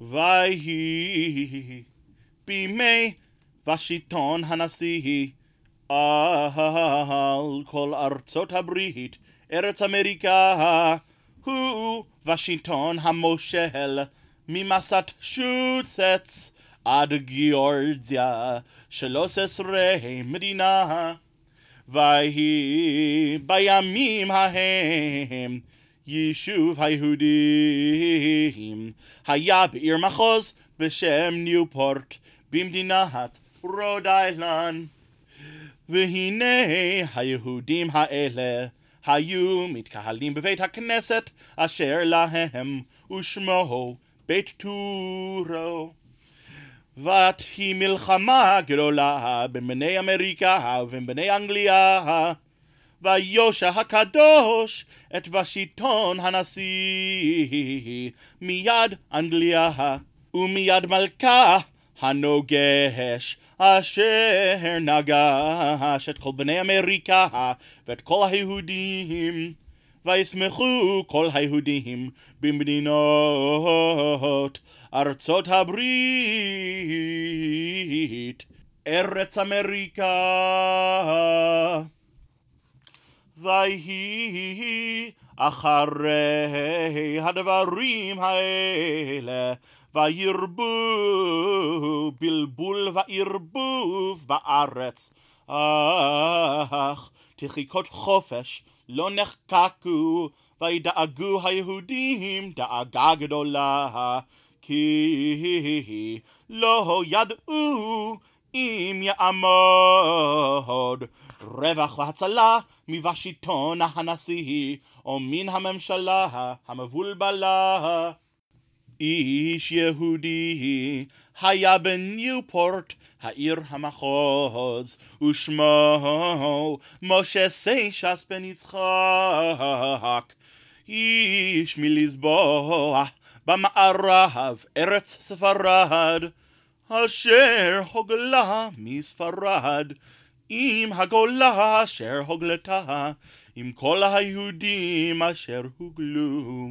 ויהי בימי ושלטון הנשיא על כל ארצות הברית, ארץ אמריקה, הוא ושלטון המושל ממסצ'וסטס עד גיאורגיה, שלוש עשרה מדינה. ויהי בימים ההם יישוב היהודים היה בעיר מחוז בשם ניופורט במדינת רוד איילנד. והנה היהודים האלה היו מתקהלים בבית הכנסת אשר להם ושמו בית טורו. ותהי מלחמה גדולה בין בני אמריקה ובין בני אנגליה ויושע הקדוש את ושיטון הנשיא. מיד אנגליה ומיד מלכה הנוגש אשר נגש את כל בני אמריקה ואת כל היהודים וישמחו כל היהודים במדינות ארצות הברית ארץ אמריקה ויהי אחרי הדברים האלה וירבו בלבול וערבוב בארץ. אך תחיקות חופש לא נחקקו וידאגו היהודים דאגה גדולה כי לא ידעו אם יעמוד. רווח והצלה מוושינגטון הנשיא או מן הממשלה המבולבלה. איש יהודי היה בניופורט העיר המחוז ושמו משה סיישס בן יצחק. איש מלזבוע במערב ארץ ספרד אשר הוגלה מספרד עם הגולה אשר הוגלתה עם כל היהודים אשר הוגלו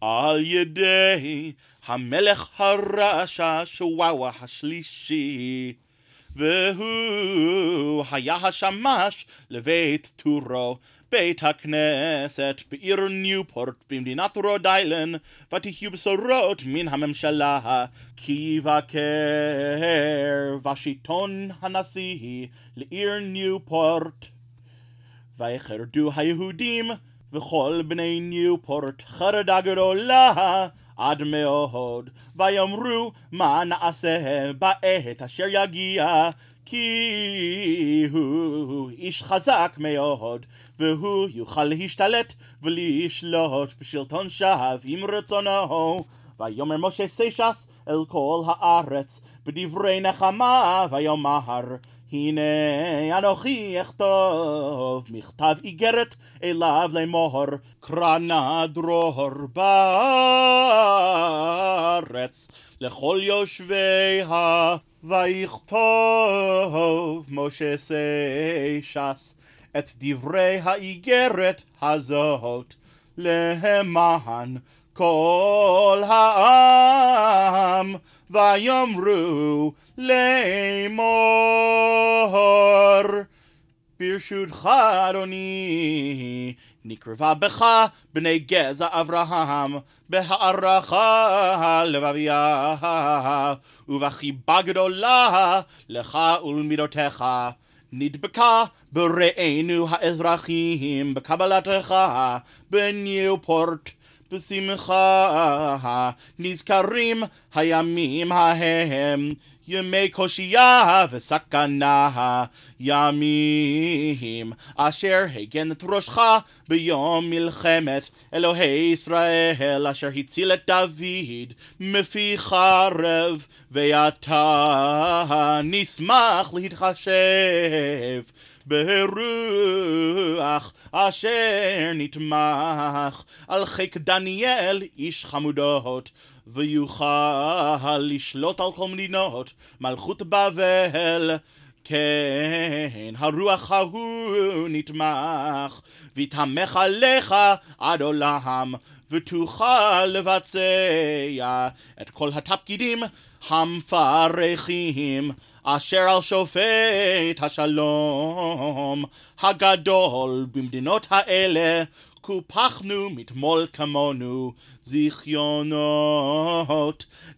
על ידי המלך הרשע שוואווה השלישי והוא היה השמש לבית טורו בית הכנסת בעיר ניופורט במדינת רוד איילנד ותהיו בשורות מן הממשלה כי יבקר ושיטון הנשיא לעיר ניופורט ויחרדו היהודים וכל בני ניופורט חרדה גדולה עד מאוד ויאמרו מה נעשה בעת אשר יגיע כי הוא איש חזק מאוד, והוא יוכל להשתלט ולשלוט בשלטון שווא עם רצונו. ויאמר משה סיישס אל כל הארץ בדברי נחמה ויאמר הנה אנוכי אכתוב מכתב איגרת אליו לאמור קרא נא דרור בארץ לכל יושביה ויכתוב משה סיישס את דברי האיגרת הזאת למען כל העם ויאמרו לאמור ברשותך אדוני נקרבה בך בני גזע אברהם בהערכה לבביה ובחיבה גדולה לך ולמידותיך. נדבקה בראינו האזרחים בקבלתך בניופורט בשמחה. נזכרים הימים ההם ימי קושייה וסכנה. ימים אשר הגן את ראשך ביום מלחמת אלוהי ישראל אשר הציל את דוד מפי חרב ואתה נשמח להתחשב ברוח אשר נתמך על חיק דניאל איש חמודות ויוכל לשלוט על כל מדינות מלכות בבל. כן, הרוח ההוא נתמך, ויתמך עליך עד עולם, ותוכל לבצע את כל התפקידים המפרכים אשר על שופט השלום הגדול במדינות האלה קופחנו מתמול כמונו זיכיונות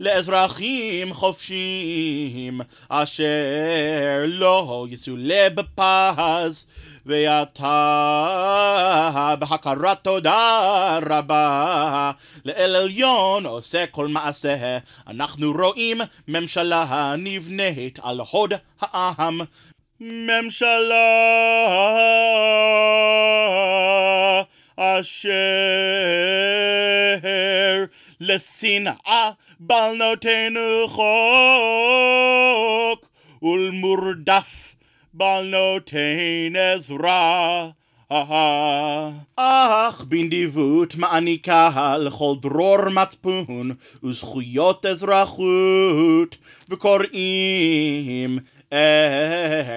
לאזרחים חופשיים אשר לא יסולא בפז ואתה בהכרת תודה רבה. לאל עליון עושה כל מעשה. אנחנו רואים ממשלה נבנית על הוד העם. ממשלה אשר לשנאה בלנותינו חוק ולמורדף בלנותינו עזרה אך בנדיבות מעניקה לכל דרור מצפון וזכויות אזרחות וקוראים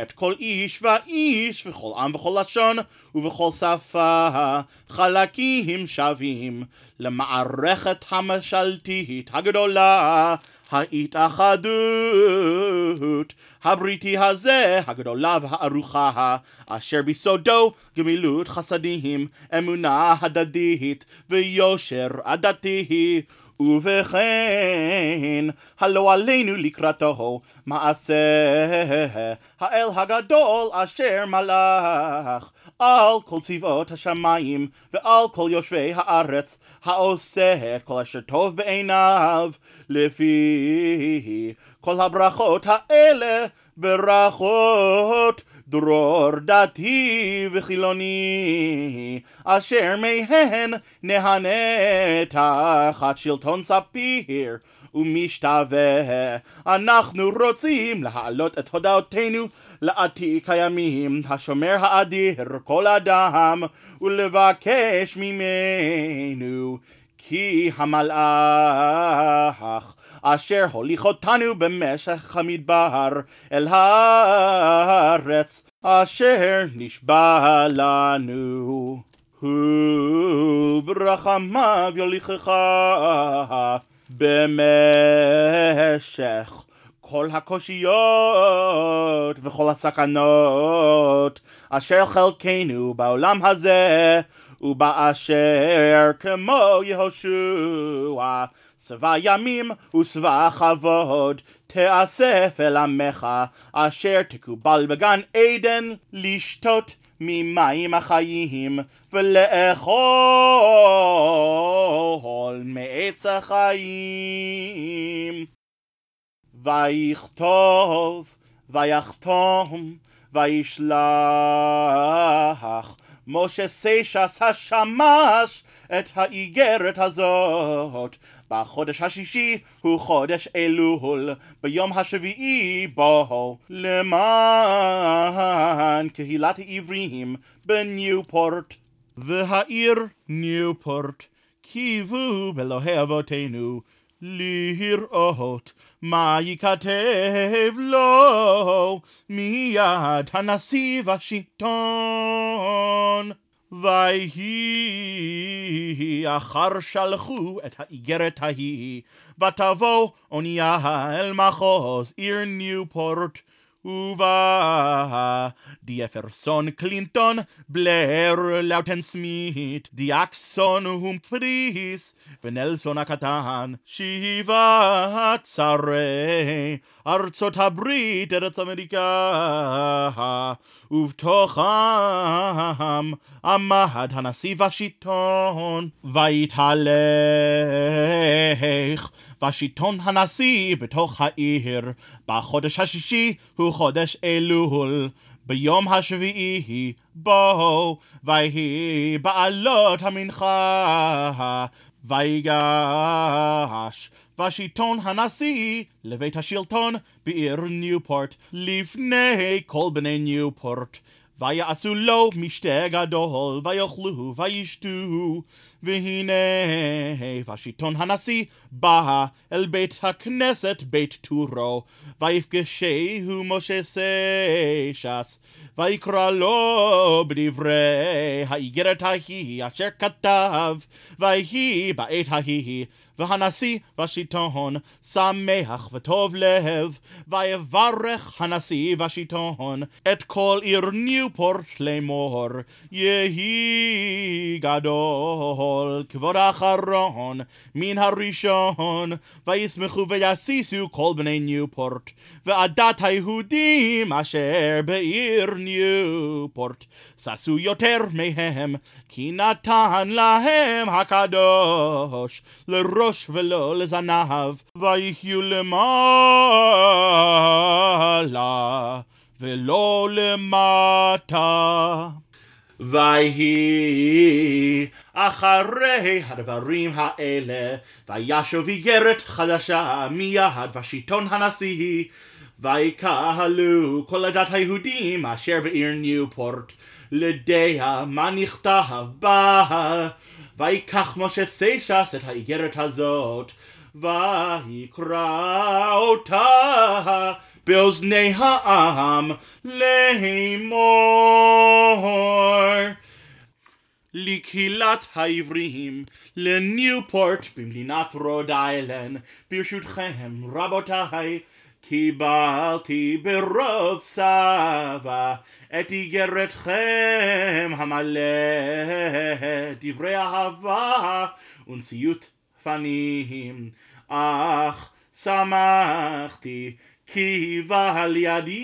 את כל איש ואיש וכל עם וכל לשון ובכל שפה חלקים שווים למערכת המשלתית הגדולה ההתאחדות הבריטי הזה הגדולה והארוכה אשר ביסודו גמילות חסדים אמונה הדדית ויושר עדתי ובכן, הלא עלינו לקראתו מעשה האל הגדול אשר מלך על כל צבאות השמיים ועל כל יושבי הארץ העושה את כל אשר טוב בעיניו. לפי כל הברכות האלה ברכות דרור דתי וחילוני, אשר מהן נהנה תחת שלטון ספיר ומשתווה. אנחנו רוצים להעלות את הודעותינו לעתיק הימים, השומר האדיר כל אדם, ולבקש ממנו כי המלאך אשר הוליך אותנו במשך המדבר אל הארץ אשר נשבע לנו. הוא ברחמיו יוליכך במשך כל הקושיות וכל הסכנות אשר חלקנו בעולם הזה ובאשר כמו יהושע צבא ימים ושבע כבוד תאסף אל עמך אשר תקובל בגן עדן לשתות ממים החיים ולאכול מעץ החיים. ויכתוב ויחתום וישלח משה סיישס השמש את האיגרת הזאת. בחודש השישי הוא חודש אלול, ביום השביעי בו למען קהילת העבריים בניופורט. והעיר ניופורט קיוו באלוהי אבותינו לראות מה ייכתב לו מיד הנשיא והשלטון. ויהי אחר שלחו את האיגרת ההיא, ותבוא אונייה אל מחוז עיר ניופורט, Hoover, Jefferson, Clinton, Blair, Lauten Smith, Jackson, Humphreys, Nelson Akatan, Shiva, Tsare, Arzot Habrit, Eretz Amerika, ובתוכם עמד הנשיא והשלטון, ויתהלך והשלטון הנשיא בתוך העיר. בחודש השישי הוא חודש אלול. ביום השביעי בו, ויהי בעלות המנחה, ויגש, והשלטון הנשיא לבית השלטון בעיר ניופורט, לפני כל בני ניופורט. ויעשו לו משתה גדול, ויאכלו וישתו, והנה ושיטון הנשיא בא אל בית הכנסת בית טורו, ויפגשהו משה שש, ויקרא לו בדברי האיגרת ההיא אשר כתב, ויהי בעת ההיא והנשיא והשלטון שמח וטוב לב, ויברך הנשיא והשלטון את כל עיר ניופורט לאמור, יהי גדול כבוד האחרון מן הראשון, וישמחו ויסיסו כל בני ניופורט, ועדת היהודים אשר בעיר ניופורט, ששו יותר מהם, כי נתן להם הקדוש לראש לראש ולא לזנב, ויחיו למעלה ולא למטה. ויהי אחרי הדברים האלה, וישוב איגרת חדשה מיד ושיטון הנשיא, ויקהלו כל עדת היהודים אשר בעיר ניופורט, לדעה מה נכתב בה. ויקח משה סיישס את האיגרת הזאת, ויקרא אותה באוזני העם לאמור. לקהילת העבריים, לניופורט במדינת רוד איילן, ברשותכם רבותיי, קיבלתי ברוב סבא את איגרתכם המלא דברי אהבה ונשיות פנים. אך שמחתי כי בא על ידי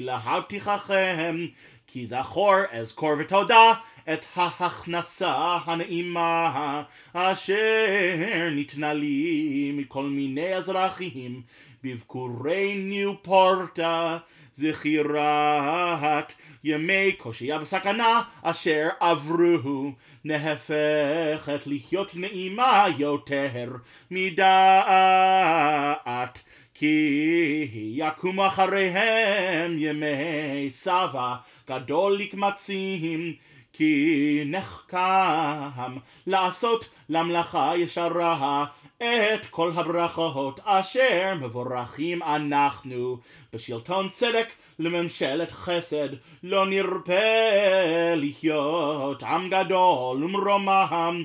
להבטיחכם כי זכור אזכור ותודה את ההכנסה הנעימה אשר ניתנה לי מכל מיני אזרחים. בבקורי ניופורטה זכירת ימי קושייה וסכנה אשר עברו. נהפכת להיות נעימה יותר מדעת כי יקום אחריהם ימי סבא גדול לקמצים כי נחכם לעשות למלאכה ישרה את כל הברכות אשר מבורכים אנחנו. בשלטון צדק לממשלת חסד לא נרפה לחיות עם גדול ומרומם.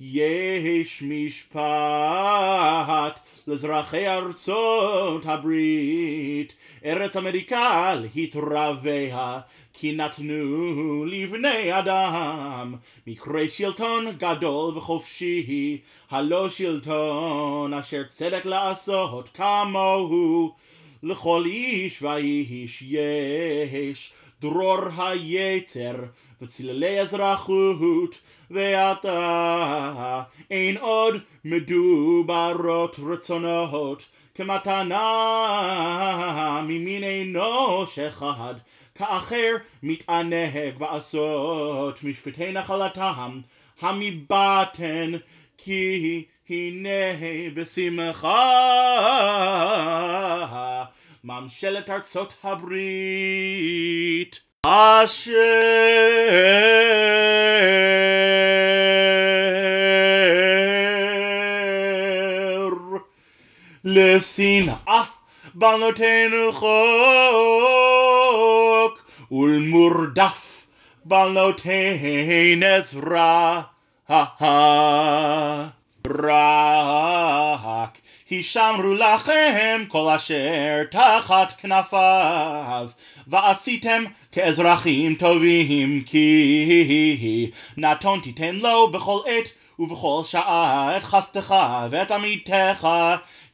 יש משפט לאזרחי ארצות הברית ארץ אמריקה להתרביה כי נתנו לבני אדם מקרה שלטון גדול וחופשי, הלא שלטון אשר צדק לעשות כמוהו. לכל איש ואיש יש דרור היצר וצללי אזרחות, ועתה אין עוד מדוברות רצונות כמתנה ממין אנוש אחד. כאחר מתענג בעשות משפטי נחלתם המבטן כי הנה בשמחה ממשלת ארצות הברית אשר לשנאה בנותינו חוק ולמורדף בנותיין עזרא רק הישמרו לכם כל אשר תחת כנפיו. ועשיתם כאזרחים טובים כי נתון תיתן לו בכל עת ובכל שעה את חסדך ואת עמיתך.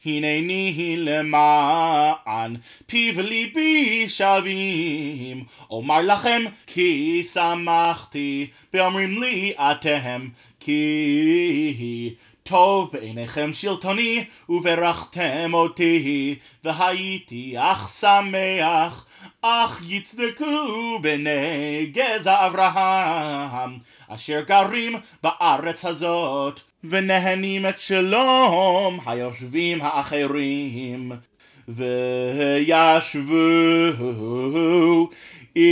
הנני למען פי וליבי שווים. אומר לכם כי שמחתי באומרים לי אתם כי טוב בעיניכם שלטוני וברכתם אותי והייתי אך שמח אך יצדקו בני גזע אברהם אשר גרים בארץ הזאת ונהנים את שלום היושבים האחרים וישבו איש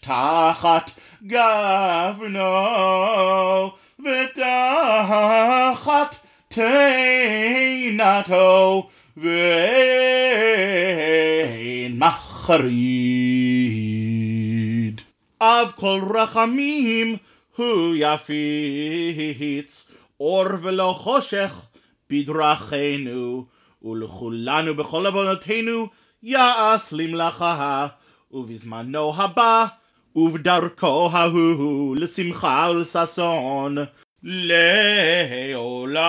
תחת גבנו ותחת תאנתו ואין מחריד. אב כל רחמים הוא יפיץ, אור ולא חושך בדרכנו, ולכולנו בכל עוונותינו יעש למלאכה, ובזמנו הבא ובדרכו ההוא לשמחה ולששון לעולם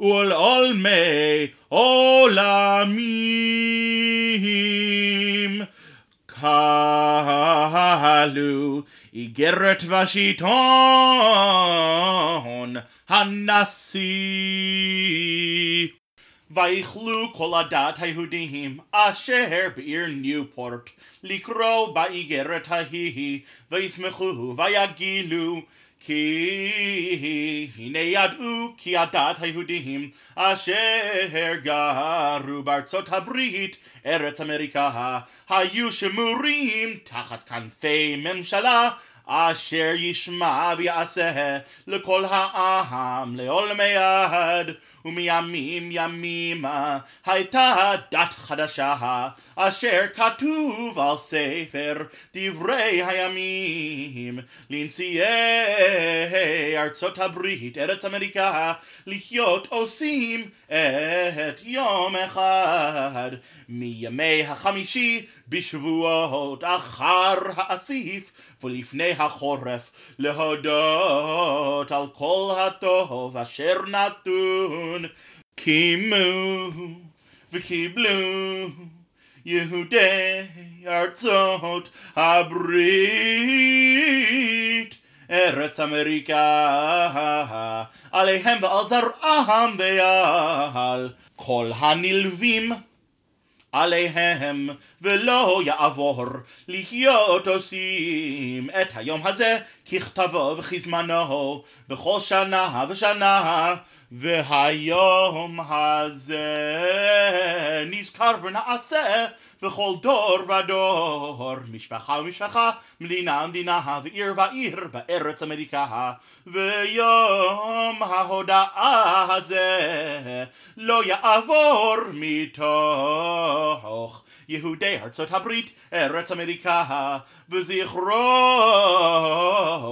ולעולמי עולמים. כלו איגרת ושלטון הנשיא. ויכלו כל הדת היהודים אשר בעיר ניופורט לקרוא באיגרת ההיא וישמחו ויגילו כי הנה ידעו כי הדת היהודים אשר גרו בארצות הברית ארץ אמריקה היו שמורים תחת כנפי ממשלה אשר ישמע ויעשה לכל העם לעולמי עד ומימים ימימה. הייתה דת חדשה אשר כתוב על ספר דברי הימים. לנשיאי ארצות הברית ארץ אמריקה לחיות עושים את יום אחד. מימי החמישי בשבועות אחר האסיף ולפני החורף להודות על כל הטוב אשר נתון. קימו וקיבלו יהודי ארצות הברית ארץ אמריקה עליהם ועל זרעם ועל כל הנלווים עליהם ולא יעבור לחיות עושים את היום הזה ככתבו וכזמנו בכל שנה ושנה והיום הזה נזכר ונעשה בכל דור ודור משפחה ומשפחה מדינה ומדינה ועיר ועיר בארץ אמריקה. ויום ההודעה הזה לא יעבור מתוך יהודי ארצות הברית ארץ אמריקה. וזכרו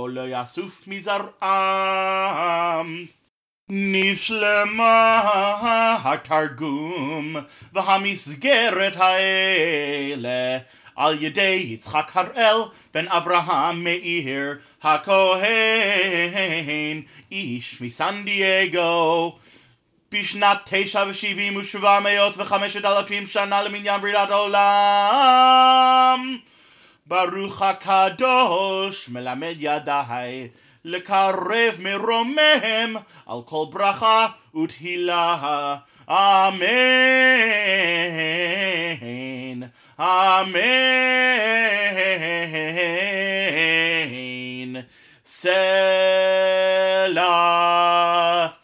לא יאסוף מזרעם נשלמה התרגום והמסגרת האלה על ידי יצחק הראל בן אברהם מאיר הכהן איש מסן דייגו בשנת תשע ושבעים ושבע מאות וחמשת אלפים שנה למניין בריאת העולם ברוך הקדוש מלמד ידיי lekarev meromehem al kol bracha uthilah amen. Amen. Sela